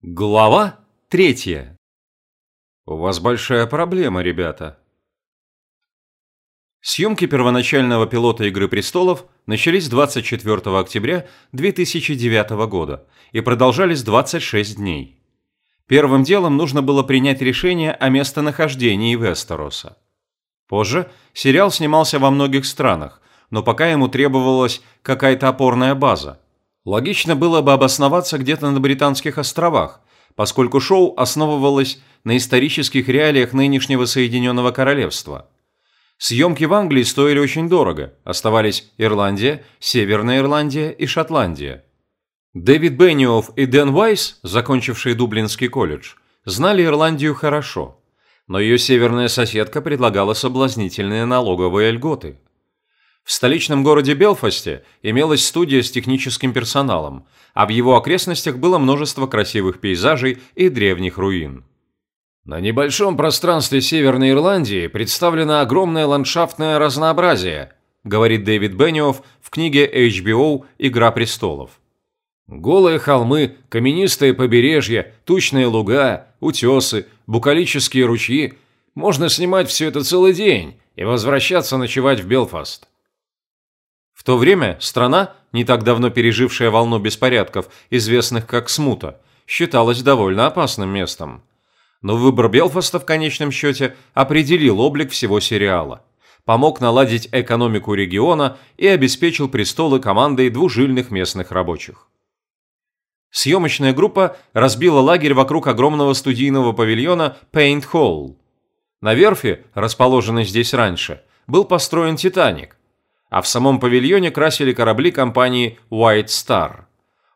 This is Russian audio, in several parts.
Глава третья. У вас большая проблема, ребята. Съемки первоначального пилота «Игры престолов» начались 24 октября 2009 года и продолжались 26 дней. Первым делом нужно было принять решение о местонахождении Вестероса. Позже сериал снимался во многих странах, но пока ему требовалась какая-то опорная база – Логично было бы обосноваться где-то на Британских островах, поскольку шоу основывалось на исторических реалиях нынешнего Соединенного Королевства. Съемки в Англии стоили очень дорого, оставались Ирландия, Северная Ирландия и Шотландия. Дэвид Бенниофф и Дэн Вайс, закончившие Дублинский колледж, знали Ирландию хорошо, но ее северная соседка предлагала соблазнительные налоговые льготы – в столичном городе Белфасте имелась студия с техническим персоналом, а в его окрестностях было множество красивых пейзажей и древних руин. На небольшом пространстве Северной Ирландии представлено огромное ландшафтное разнообразие, говорит Дэвид Бенниофф в книге HBO «Игра престолов». Голые холмы, каменистые побережья, тучные луга, утесы, букалические ручьи. Можно снимать все это целый день и возвращаться ночевать в Белфаст. В то время страна, не так давно пережившая волну беспорядков, известных как Смута, считалась довольно опасным местом. Но выбор Белфаста в конечном счете определил облик всего сериала, помог наладить экономику региона и обеспечил престолы командой двужильных местных рабочих. Съемочная группа разбила лагерь вокруг огромного студийного павильона Paint Hall. На верфи, расположенной здесь раньше, был построен «Титаник», а в самом павильоне красили корабли компании White Star.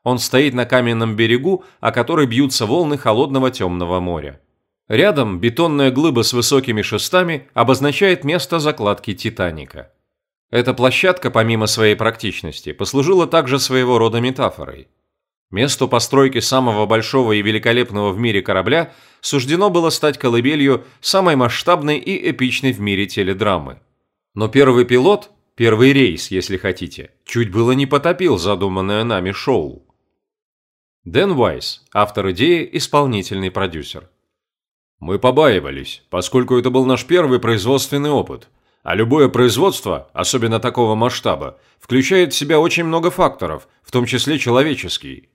Он стоит на каменном берегу, о который бьются волны холодного темного моря. Рядом бетонная глыба с высокими шестами обозначает место закладки «Титаника». Эта площадка, помимо своей практичности, послужила также своего рода метафорой. Месту постройки самого большого и великолепного в мире корабля суждено было стать колыбелью самой масштабной и эпичной в мире теледрамы. Но первый пилот, Первый рейс, если хотите, чуть было не потопил задуманное нами шоу. Дэн Вайс, автор идеи, исполнительный продюсер. Мы побаивались, поскольку это был наш первый производственный опыт. А любое производство, особенно такого масштаба, включает в себя очень много факторов, в том числе человеческий.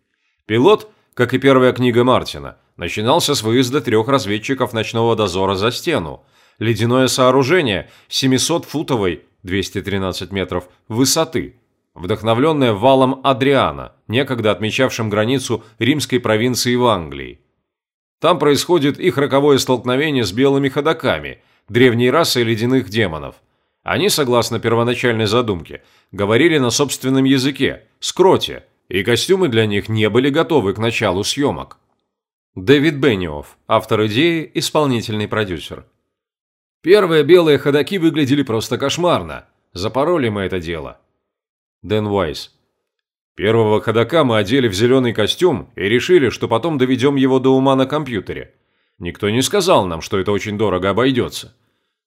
Пилот, как и первая книга Мартина, начинался с выезда трех разведчиков ночного дозора за стену. Ледяное сооружение 700-футовой 213 метров, высоты, вдохновленная валом Адриана, некогда отмечавшим границу римской провинции в Англии. Там происходит их роковое столкновение с белыми ходоками, древней расой ледяных демонов. Они, согласно первоначальной задумке, говорили на собственном языке, скроте, и костюмы для них не были готовы к началу съемок. Дэвид Бенниофф, автор идеи, исполнительный продюсер. Первые белые ходаки выглядели просто кошмарно. Запороли мы это дело. Дэн Уайс. Первого ходока мы одели в зеленый костюм и решили, что потом доведем его до ума на компьютере. Никто не сказал нам, что это очень дорого обойдется.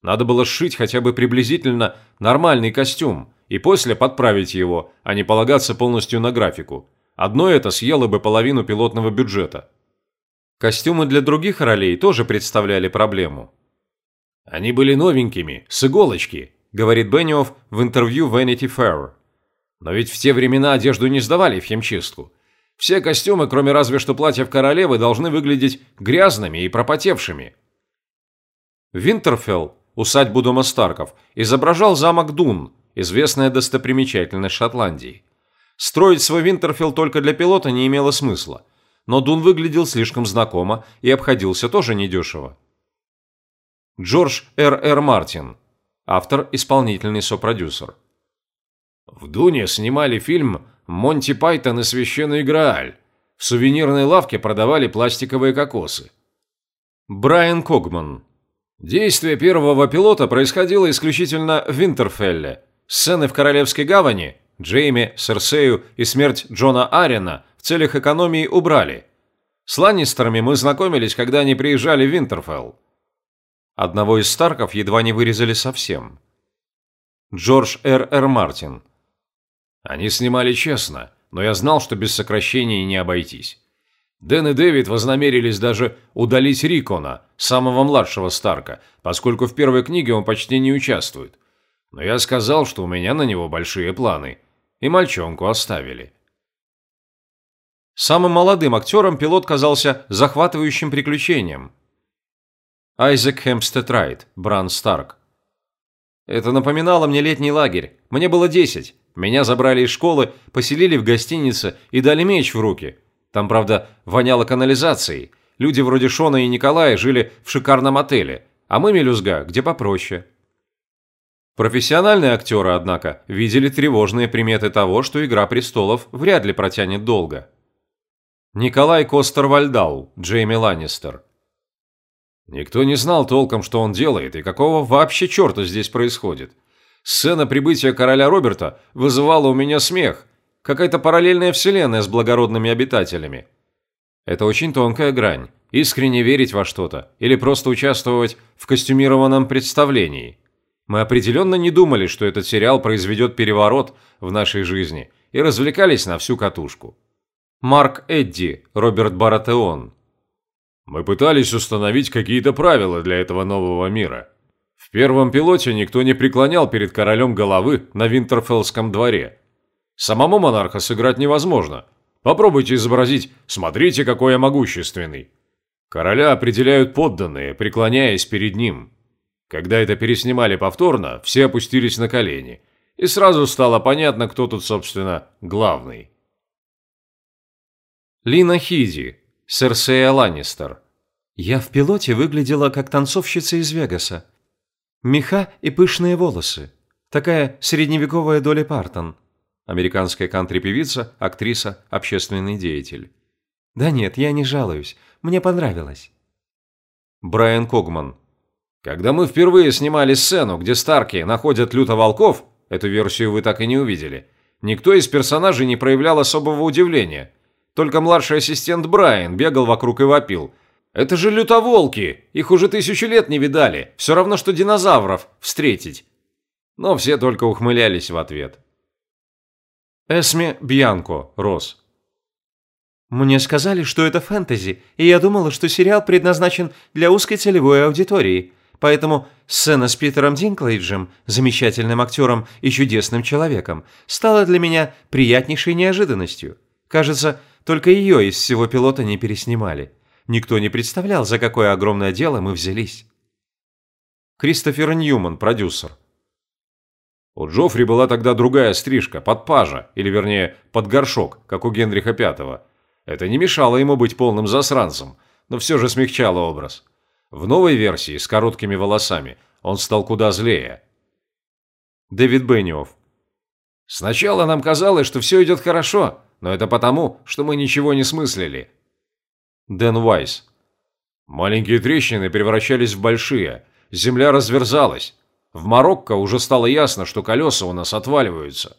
Надо было сшить хотя бы приблизительно нормальный костюм и после подправить его, а не полагаться полностью на графику. Одно это съело бы половину пилотного бюджета. Костюмы для других ролей тоже представляли проблему. Они были новенькими, с иголочки, говорит Бенниофф в интервью Vanity Fair. Но ведь в те времена одежду не сдавали в химчистку. Все костюмы, кроме разве что платьев королевы, должны выглядеть грязными и пропотевшими. Винтерфелл, усадьбу дома Старков, изображал замок Дун, известная достопримечательность Шотландии. Строить свой Винтерфелл только для пилота не имело смысла, но Дун выглядел слишком знакомо и обходился тоже недешево. Джордж Р. Р. Мартин. Автор, исполнительный сопродюсер. В Дуне снимали фильм «Монти Пайтон и священный Грааль». В сувенирной лавке продавали пластиковые кокосы. Брайан Когман. Действие первого пилота происходило исключительно в Винтерфелле. Сцены в Королевской гавани, Джейми, Серсею и смерть Джона Арена в целях экономии убрали. С Ланнистерами мы знакомились, когда они приезжали в Винтерфелл. Одного из Старков едва не вырезали совсем. Джордж Р. Р. Мартин. Они снимали честно, но я знал, что без сокращений не обойтись. Дэн и Дэвид вознамерились даже удалить Рикона, самого младшего Старка, поскольку в первой книге он почти не участвует. Но я сказал, что у меня на него большие планы, и мальчонку оставили. Самым молодым актером пилот казался захватывающим приключением. Айзек Хемстед Райт, Бран Старк. Это напоминало мне летний лагерь. Мне было 10. Меня забрали из школы, поселили в гостинице и дали меч в руки. Там, правда, воняло канализацией. Люди вроде Шона и Николая жили в шикарном отеле, а мы, мелюзга, где попроще. Профессиональные актеры, однако, видели тревожные приметы того, что «Игра престолов» вряд ли протянет долго. Николай Костер-Вальдау, Джейми Ланнистер. Никто не знал толком, что он делает и какого вообще черта здесь происходит. Сцена прибытия короля Роберта вызывала у меня смех. Какая-то параллельная вселенная с благородными обитателями. Это очень тонкая грань. Искренне верить во что-то или просто участвовать в костюмированном представлении. Мы определенно не думали, что этот сериал произведет переворот в нашей жизни и развлекались на всю катушку. Марк Эдди, Роберт Баратеон. Мы пытались установить какие-то правила для этого нового мира. В первом пилоте никто не преклонял перед королем головы на Винтерфеллском дворе. Самому монарха сыграть невозможно. Попробуйте изобразить «смотрите, какой я могущественный». Короля определяют подданные, преклоняясь перед ним. Когда это переснимали повторно, все опустились на колени. И сразу стало понятно, кто тут, собственно, главный. Лина Хиди, Серсея Ланнистер. Я в пилоте выглядела как танцовщица из Вегаса. Меха и пышные волосы. Такая средневековая Доли Партон. Американская кантри-певица, актриса, общественный деятель. Да нет, я не жалуюсь. Мне понравилось. Брайан Когман. Когда мы впервые снимали сцену, где Старки находят люто волков, эту версию вы так и не увидели, никто из персонажей не проявлял особого удивления. Только младший ассистент Брайан бегал вокруг и вопил. Это же лютоволки! Их уже тысячу лет не видали. Все равно, что динозавров встретить. Но все только ухмылялись в ответ. Эсме Бьянко, Рос. Мне сказали, что это фэнтези, и я думала, что сериал предназначен для узкой целевой аудитории. Поэтому сцена с Питером Динклейджем, замечательным актером и чудесным человеком, стала для меня приятнейшей неожиданностью. Кажется, только ее из всего пилота не переснимали. Никто не представлял, за какое огромное дело мы взялись. Кристофер Ньюман, продюсер. У Джоффри была тогда другая стрижка, под пажа, или вернее, под горшок, как у Генриха V. Это не мешало ему быть полным засранцем, но все же смягчало образ. В новой версии с короткими волосами он стал куда злее. Дэвид Бенниофф. Сначала нам казалось, что все идет хорошо, но это потому, что мы ничего не смыслили. Дэн Уайс. Маленькие трещины превращались в большие. Земля разверзалась. В Марокко уже стало ясно, что колеса у нас отваливаются.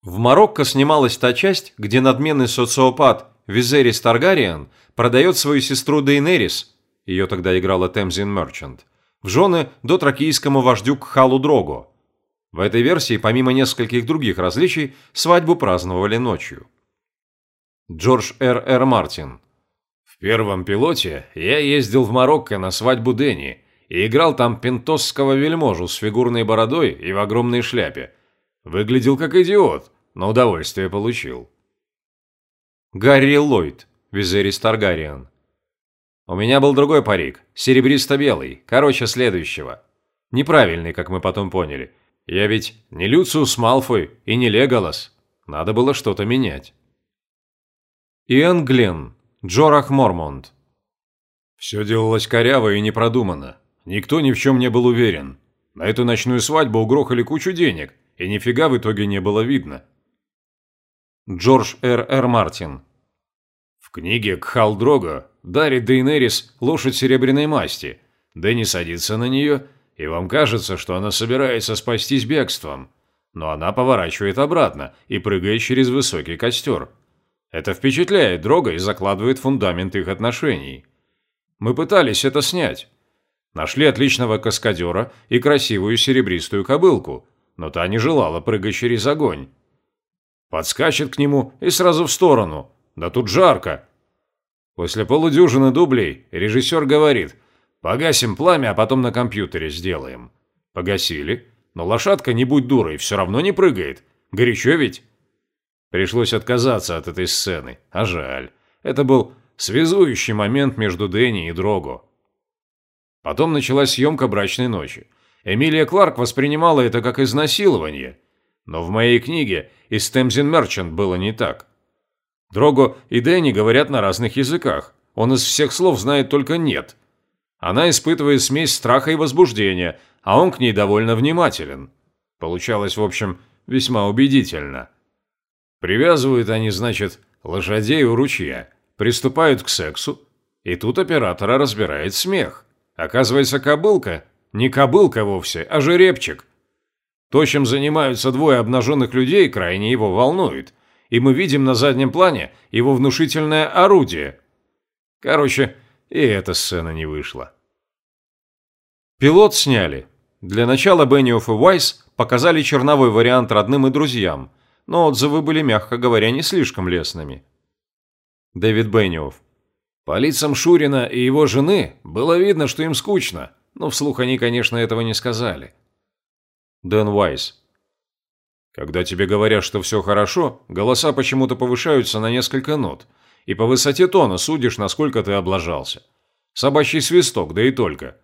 В Марокко снималась та часть, где надменный социопат Визерис Таргариен продает свою сестру Дейнерис, ее тогда играла Темзин Мерчант, в жены дотракийскому вождю Кхалу Дрого. В этой версии, помимо нескольких других различий, свадьбу праздновали ночью. Джордж Р. Р. Мартин в первом пилоте я ездил в Марокко на свадьбу Дэнни и играл там пентосского вельможу с фигурной бородой и в огромной шляпе. Выглядел как идиот, но удовольствие получил. Гарри Ллойд, Визерис Таргариен. У меня был другой парик, серебристо-белый, короче следующего. Неправильный, как мы потом поняли. Я ведь не Люциус Малфой и не Леголас. Надо было что-то менять. Иэн Гленн, Джорах Мормонт. Все делалось коряво и непродуманно. Никто ни в чем не был уверен. На эту ночную свадьбу угрохали кучу денег, и нифига в итоге не было видно. Джордж Р. Р. Мартин. В книге Кхал Дрога дарит Дейнерис лошадь серебряной масти. Дэнни садится на нее, и вам кажется, что она собирается спастись бегством. Но она поворачивает обратно и прыгает через высокий костер – это впечатляет Дрога и закладывает фундамент их отношений. Мы пытались это снять. Нашли отличного каскадера и красивую серебристую кобылку, но та не желала прыгать через огонь. Подскачет к нему и сразу в сторону. Да тут жарко. После полудюжины дублей режиссер говорит «Погасим пламя, а потом на компьютере сделаем». Погасили, но лошадка, не будь дурой, все равно не прыгает. Горячо ведь? Пришлось отказаться от этой сцены, а жаль. Это был связующий момент между Дэнни и Дрого. Потом началась съемка «Брачной ночи». Эмилия Кларк воспринимала это как изнасилование. Но в моей книге из Темзин Мерчант было не так. Дрого и Дэнни говорят на разных языках. Он из всех слов знает только «нет». Она испытывает смесь страха и возбуждения, а он к ней довольно внимателен. Получалось, в общем, весьма убедительно. Привязывают они, значит, лошадей у ручья, приступают к сексу, и тут оператора разбирает смех. Оказывается, кобылка не кобылка вовсе, а жеребчик. То, чем занимаются двое обнаженных людей, крайне его волнует – и мы видим на заднем плане его внушительное орудие. Короче, и эта сцена не вышла. Пилот сняли. Для начала Бенниофф и Уайс показали черновой вариант родным и друзьям, но отзывы были, мягко говоря, не слишком лестными. Дэвид Бенниофф. По лицам Шурина и его жены было видно, что им скучно, но вслух они, конечно, этого не сказали. Дэн Уайс. Когда тебе говорят, что все хорошо, голоса почему-то повышаются на несколько нот, и по высоте тона судишь, насколько ты облажался. Собачий свисток, да и только.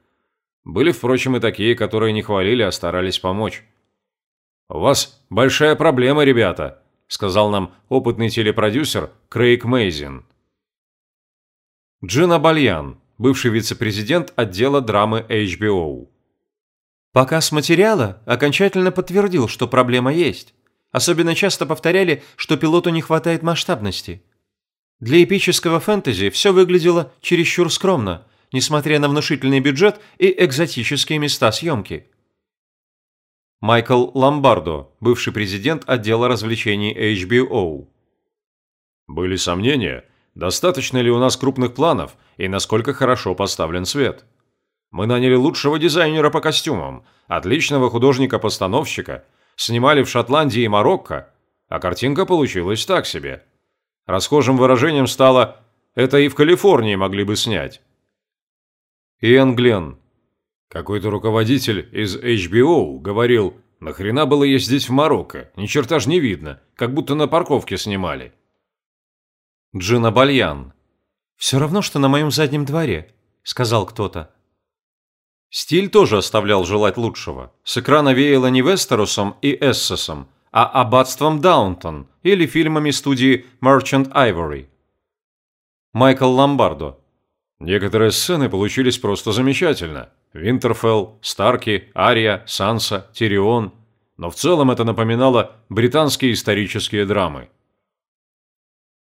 Были, впрочем, и такие, которые не хвалили, а старались помочь. «У вас большая проблема, ребята», – сказал нам опытный телепродюсер Крейг Мейзин. Джина Бальян, бывший вице-президент отдела драмы HBO. Показ материала окончательно подтвердил, что проблема есть. Особенно часто повторяли, что пилоту не хватает масштабности. Для эпического фэнтези все выглядело чересчур скромно, несмотря на внушительный бюджет и экзотические места съемки. Майкл Ломбардо, бывший президент отдела развлечений HBO. Были сомнения, достаточно ли у нас крупных планов и насколько хорошо поставлен свет. Мы наняли лучшего дизайнера по костюмам, отличного художника-постановщика, снимали в Шотландии и Марокко, а картинка получилась так себе. Расхожим выражением стало «это и в Калифорнии могли бы снять». Иэн Гленн. Какой-то руководитель из HBO говорил, нахрена было ездить в Марокко, ни черта ж не видно, как будто на парковке снимали. Джина Бальян. «Все равно, что на моем заднем дворе», — сказал кто-то. Стиль тоже оставлял желать лучшего. С экрана веяло не Вестеросом и Эссосом, а аббатством Даунтон или фильмами студии Merchant Ivory. Майкл Ломбардо. Некоторые сцены получились просто замечательно. Винтерфелл, Старки, Ария, Санса, Тирион. Но в целом это напоминало британские исторические драмы.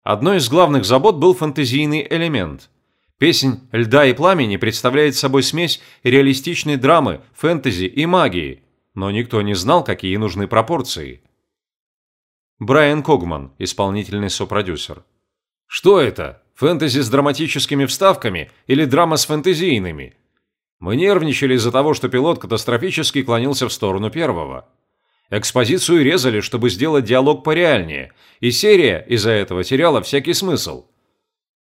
Одной из главных забот был фэнтезийный элемент – Песнь «Льда и пламени» представляет собой смесь реалистичной драмы, фэнтези и магии, но никто не знал, какие нужны пропорции. Брайан Когман, исполнительный сопродюсер. Что это? Фэнтези с драматическими вставками или драма с фэнтезийными? Мы нервничали из-за того, что пилот катастрофически клонился в сторону первого. Экспозицию резали, чтобы сделать диалог пореальнее, и серия из-за этого теряла всякий смысл.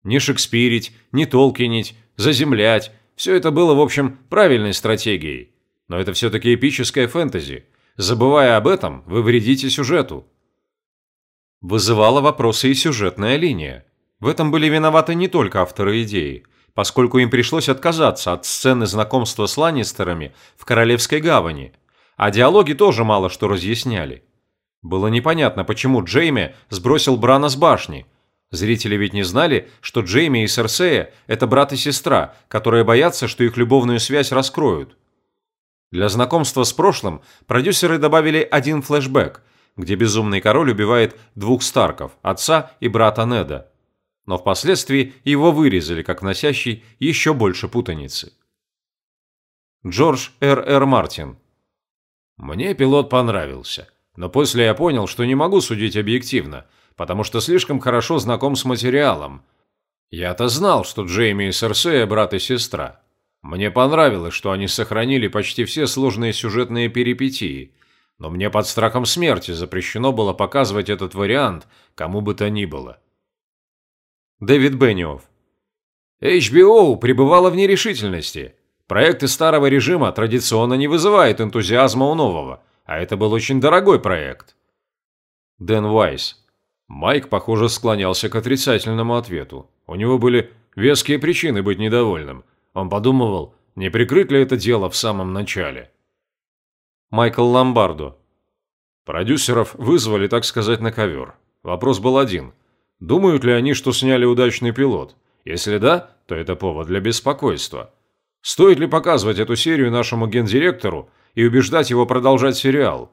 Не шекспирить, не толкинить, заземлять – все это было, в общем, правильной стратегией. Но это все-таки эпическая фэнтези. Забывая об этом, вы вредите сюжету. Вызывала вопросы и сюжетная линия. В этом были виноваты не только авторы идеи, поскольку им пришлось отказаться от сцены знакомства с Ланнистерами в Королевской гавани, а диалоги тоже мало что разъясняли. Было непонятно, почему Джейми сбросил Брана с башни – Зрители ведь не знали, что Джейми и Серсея – это брат и сестра, которые боятся, что их любовную связь раскроют. Для знакомства с прошлым продюсеры добавили один флешбэк, где безумный король убивает двух Старков, отца и брата Неда. Но впоследствии его вырезали, как носящий еще больше путаницы. Джордж Р. Р. Мартин Мне пилот понравился, но после я понял, что не могу судить объективно – потому что слишком хорошо знаком с материалом. Я-то знал, что Джейми и Серсея брат и сестра. Мне понравилось, что они сохранили почти все сложные сюжетные перипетии, но мне под страхом смерти запрещено было показывать этот вариант кому бы то ни было. Дэвид Бенниофф. HBO пребывала в нерешительности. Проекты старого режима традиционно не вызывают энтузиазма у нового, а это был очень дорогой проект. Дэн Вайс. Майк, похоже, склонялся к отрицательному ответу. У него были веские причины быть недовольным. Он подумывал, не прикрыть ли это дело в самом начале. Майкл Ломбардо. Продюсеров вызвали, так сказать, на ковер. Вопрос был один. Думают ли они, что сняли удачный пилот? Если да, то это повод для беспокойства. Стоит ли показывать эту серию нашему гендиректору и убеждать его продолжать сериал?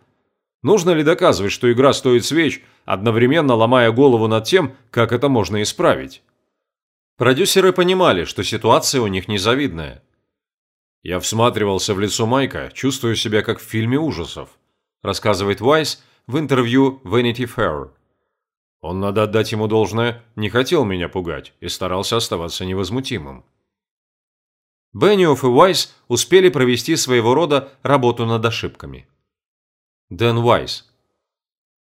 Нужно ли доказывать, что игра стоит свеч, одновременно ломая голову над тем, как это можно исправить? Продюсеры понимали, что ситуация у них незавидная. Я всматривался в лицо Майка, чувствуя себя как в фильме ужасов, рассказывает Вайс в интервью Vanity Fair. Он, надо отдать ему должное, не хотел меня пугать и старался оставаться невозмутимым. Бенниофф и Уайс успели провести своего рода работу над ошибками. Дэн Уайс.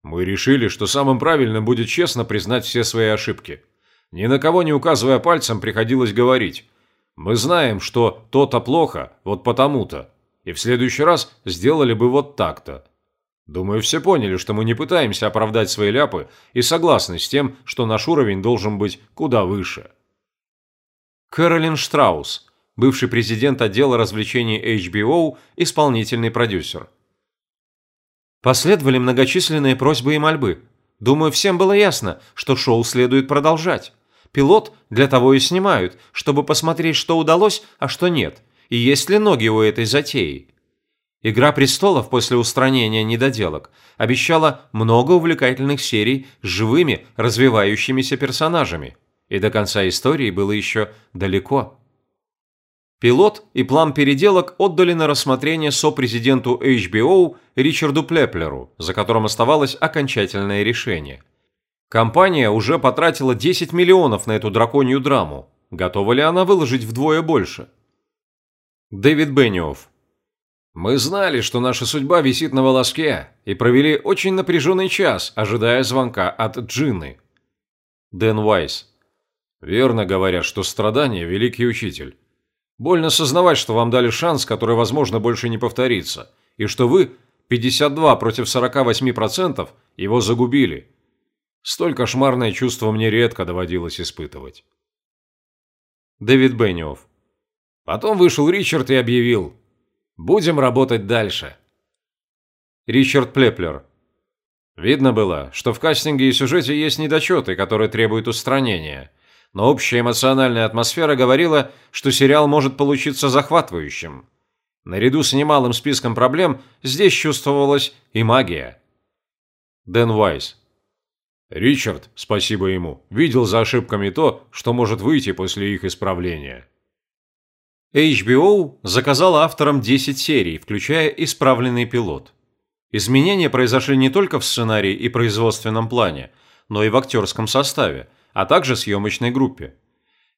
Мы решили, что самым правильным будет честно признать все свои ошибки. Ни на кого не указывая пальцем, приходилось говорить. Мы знаем, что то-то плохо, вот потому-то. И в следующий раз сделали бы вот так-то. Думаю, все поняли, что мы не пытаемся оправдать свои ляпы и согласны с тем, что наш уровень должен быть куда выше. Кэролин Штраус, бывший президент отдела развлечений HBO, исполнительный продюсер. Последовали многочисленные просьбы и мольбы. Думаю, всем было ясно, что шоу следует продолжать. Пилот для того и снимают, чтобы посмотреть, что удалось, а что нет, и есть ли ноги у этой затеи. «Игра престолов» после устранения недоделок обещала много увлекательных серий с живыми, развивающимися персонажами. И до конца истории было еще далеко. Пилот и план переделок отдали на рассмотрение сопрезиденту HBO Ричарду Плеплеру, за которым оставалось окончательное решение. Компания уже потратила 10 миллионов на эту драконью драму. Готова ли она выложить вдвое больше? Дэвид Бенниофф мы знали, что наша судьба висит на волоске, и провели очень напряженный час, ожидая звонка от Джинны. Дэн Уайс. Верно говорят, что страдание – великий учитель. Больно сознавать, что вам дали шанс, который, возможно, больше не повторится, и что вы, 52 против 48%, его загубили. Столь кошмарное чувство мне редко доводилось испытывать. Дэвид Бенниофф. Потом вышел Ричард и объявил – Будем работать дальше. Ричард Плеплер. Видно было, что в кастинге и сюжете есть недочеты, которые требуют устранения. Но общая эмоциональная атмосфера говорила, что сериал может получиться захватывающим. Наряду с немалым списком проблем здесь чувствовалась и магия. Дэн Вайс. Ричард, спасибо ему, видел за ошибками то, что может выйти после их исправления. HBO заказала авторам 10 серий, включая исправленный пилот. Изменения произошли не только в сценарии и производственном плане, но и в актерском составе, а также съемочной группе.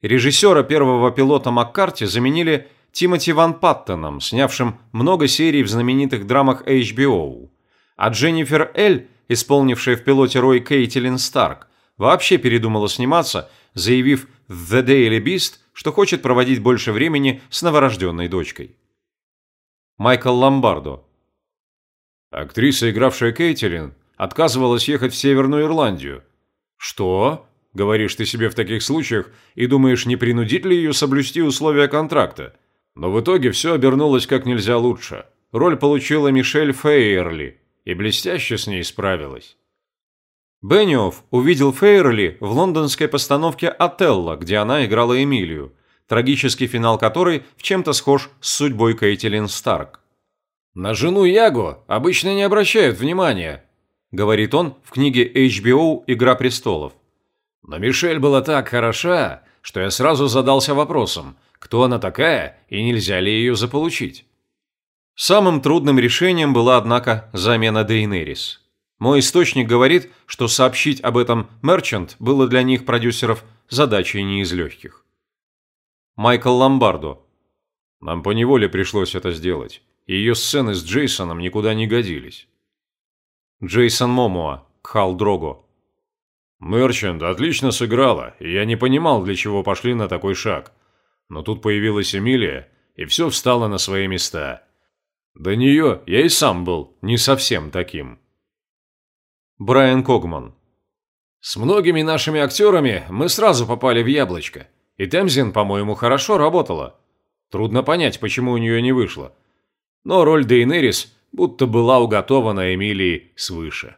Режиссера первого пилота Маккарти заменили Тимоти Ван Паттоном, снявшим много серий в знаменитых драмах HBO. А Дженнифер Эль, исполнившая в пилоте роль Кейтилин Старк, вообще передумала сниматься, заявив в The Daily Beast, что хочет проводить больше времени с новорожденной дочкой. Майкл Ломбардо. Актриса, игравшая Кейтилин, отказывалась ехать в Северную Ирландию. Что? Говоришь ты себе в таких случаях и думаешь, не принудить ли ее соблюсти условия контракта? Но в итоге все обернулось как нельзя лучше. Роль получила Мишель Фейерли и блестяще с ней справилась. Бенниофф увидел Фейерли в лондонской постановке «Отелло», где она играла Эмилию, трагический финал которой в чем-то схож с судьбой Кейтилин Старк. «На жену Ягу обычно не обращают внимания», – говорит он в книге HBO «Игра престолов». «Но Мишель была так хороша, что я сразу задался вопросом, кто она такая и нельзя ли ее заполучить». Самым трудным решением была, однако, замена Дейнерис. Мой источник говорит, что сообщить об этом Мерчант было для них, продюсеров, задачей не из легких. Майкл Ломбардо. Нам поневоле пришлось это сделать. Ее сцены с Джейсоном никуда не годились. Джейсон Момоа, Кхал Дрого. Мерчант отлично сыграла, и я не понимал, для чего пошли на такой шаг. Но тут появилась Эмилия, и все встало на свои места. До нее я и сам был не совсем таким. Брайан Когман. С многими нашими актерами мы сразу попали в яблочко. И Темзин, по-моему, хорошо работала. Трудно понять, почему у нее не вышло. Но роль Дейнерис будто была уготована Эмилии свыше.